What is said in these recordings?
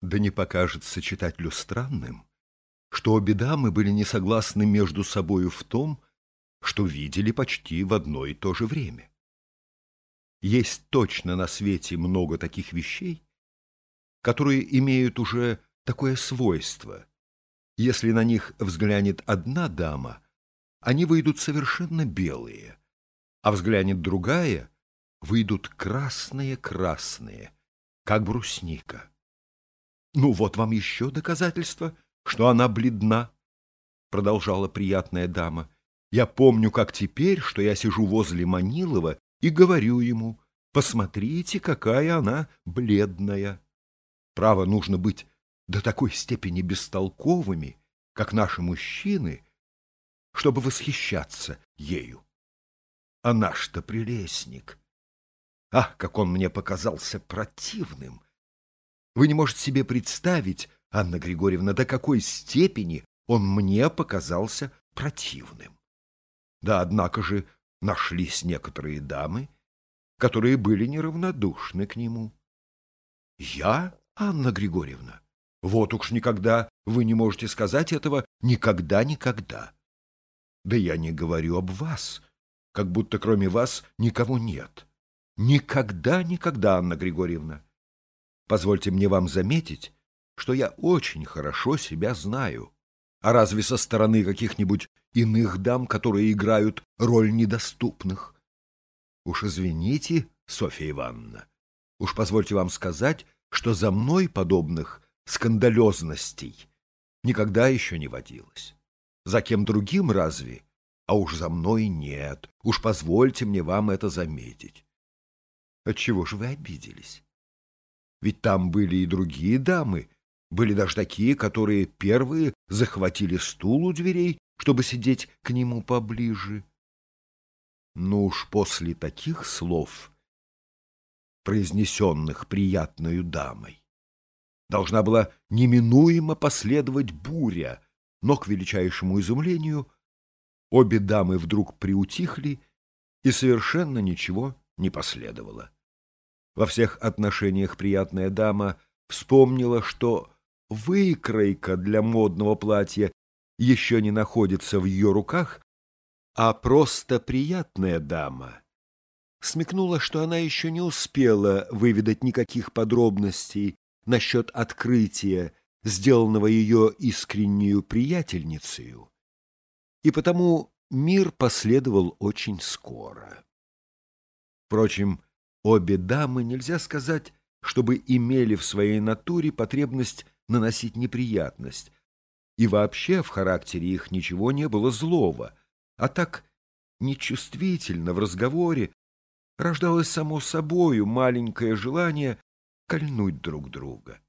Да не покажется читателю странным, что обе дамы были не согласны между собою в том, что видели почти в одно и то же время. Есть точно на свете много таких вещей, которые имеют уже такое свойство. Если на них взглянет одна дама, они выйдут совершенно белые, а взглянет другая, выйдут красные-красные, как брусника. Ну вот вам еще доказательство, что она бледна, продолжала приятная дама. Я помню, как теперь, что я сижу возле Манилова и говорю ему, посмотрите, какая она бледная. Право, нужно быть до такой степени бестолковыми, как наши мужчины, чтобы восхищаться ею. А наш-то прелестник. Ах, как он мне показался противным! Вы не можете себе представить, Анна Григорьевна, до какой степени он мне показался противным. Да, однако же, нашлись некоторые дамы, которые были неравнодушны к нему. Я, Анна Григорьевна, вот уж никогда вы не можете сказать этого никогда-никогда. Да я не говорю об вас, как будто кроме вас никого нет. Никогда-никогда, Анна Григорьевна. Позвольте мне вам заметить, что я очень хорошо себя знаю. А разве со стороны каких-нибудь иных дам, которые играют роль недоступных? Уж извините, Софья Ивановна, уж позвольте вам сказать, что за мной подобных скандалезностей никогда еще не водилось. За кем другим разве? А уж за мной нет. Уж позвольте мне вам это заметить. Отчего же вы обиделись? Ведь там были и другие дамы, были даже такие, которые первые захватили стул у дверей, чтобы сидеть к нему поближе. Ну уж после таких слов, произнесенных приятною дамой, должна была неминуемо последовать буря, но, к величайшему изумлению, обе дамы вдруг приутихли, и совершенно ничего не последовало. Во всех отношениях приятная дама вспомнила, что выкройка для модного платья еще не находится в ее руках, а просто приятная дама смекнула, что она еще не успела выведать никаких подробностей насчет открытия, сделанного ее искреннюю приятельницею, и потому мир последовал очень скоро. Впрочем, Обе дамы, нельзя сказать, чтобы имели в своей натуре потребность наносить неприятность, и вообще в характере их ничего не было злого, а так нечувствительно в разговоре рождалось само собою маленькое желание кольнуть друг друга.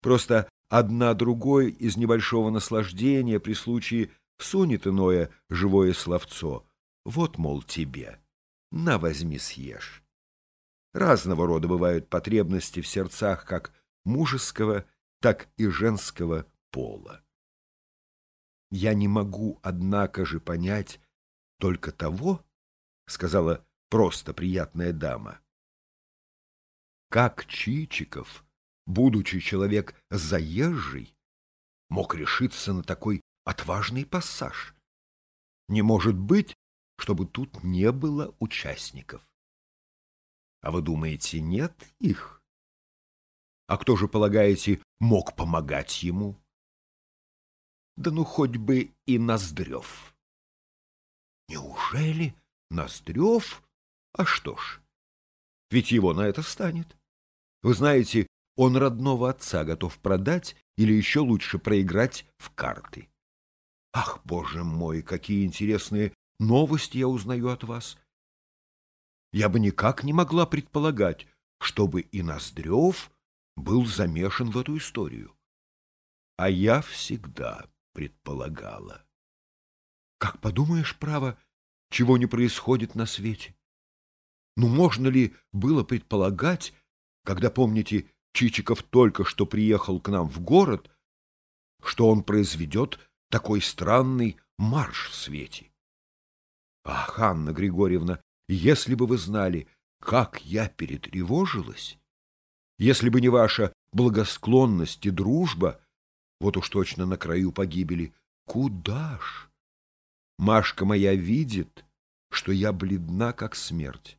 Просто одна другой из небольшого наслаждения при случае всунет иное живое словцо. Вот, мол, тебе, на, возьми, съешь. Разного рода бывают потребности в сердцах как мужеского, так и женского пола. Я не могу, однако же, понять только того, — сказала просто приятная дама, — как Чичиков, будучи человек заезжий, мог решиться на такой отважный пассаж. Не может быть, чтобы тут не было участников. А вы думаете, нет их? А кто же, полагаете, мог помогать ему? Да ну хоть бы и Ноздрев. Неужели Ноздрев? А что ж, ведь его на это станет. Вы знаете, он родного отца готов продать или еще лучше проиграть в карты. Ах, боже мой, какие интересные новости я узнаю от вас я бы никак не могла предполагать, чтобы и Ноздрев был замешан в эту историю. А я всегда предполагала. Как подумаешь, право, чего не происходит на свете? Ну, можно ли было предполагать, когда, помните, Чичиков только что приехал к нам в город, что он произведет такой странный марш в свете? Ах, Анна Григорьевна, если бы вы знали, как я перетревожилась, если бы не ваша благосклонность и дружба вот уж точно на краю погибели. Куда ж? Машка моя видит, что я бледна, как смерть.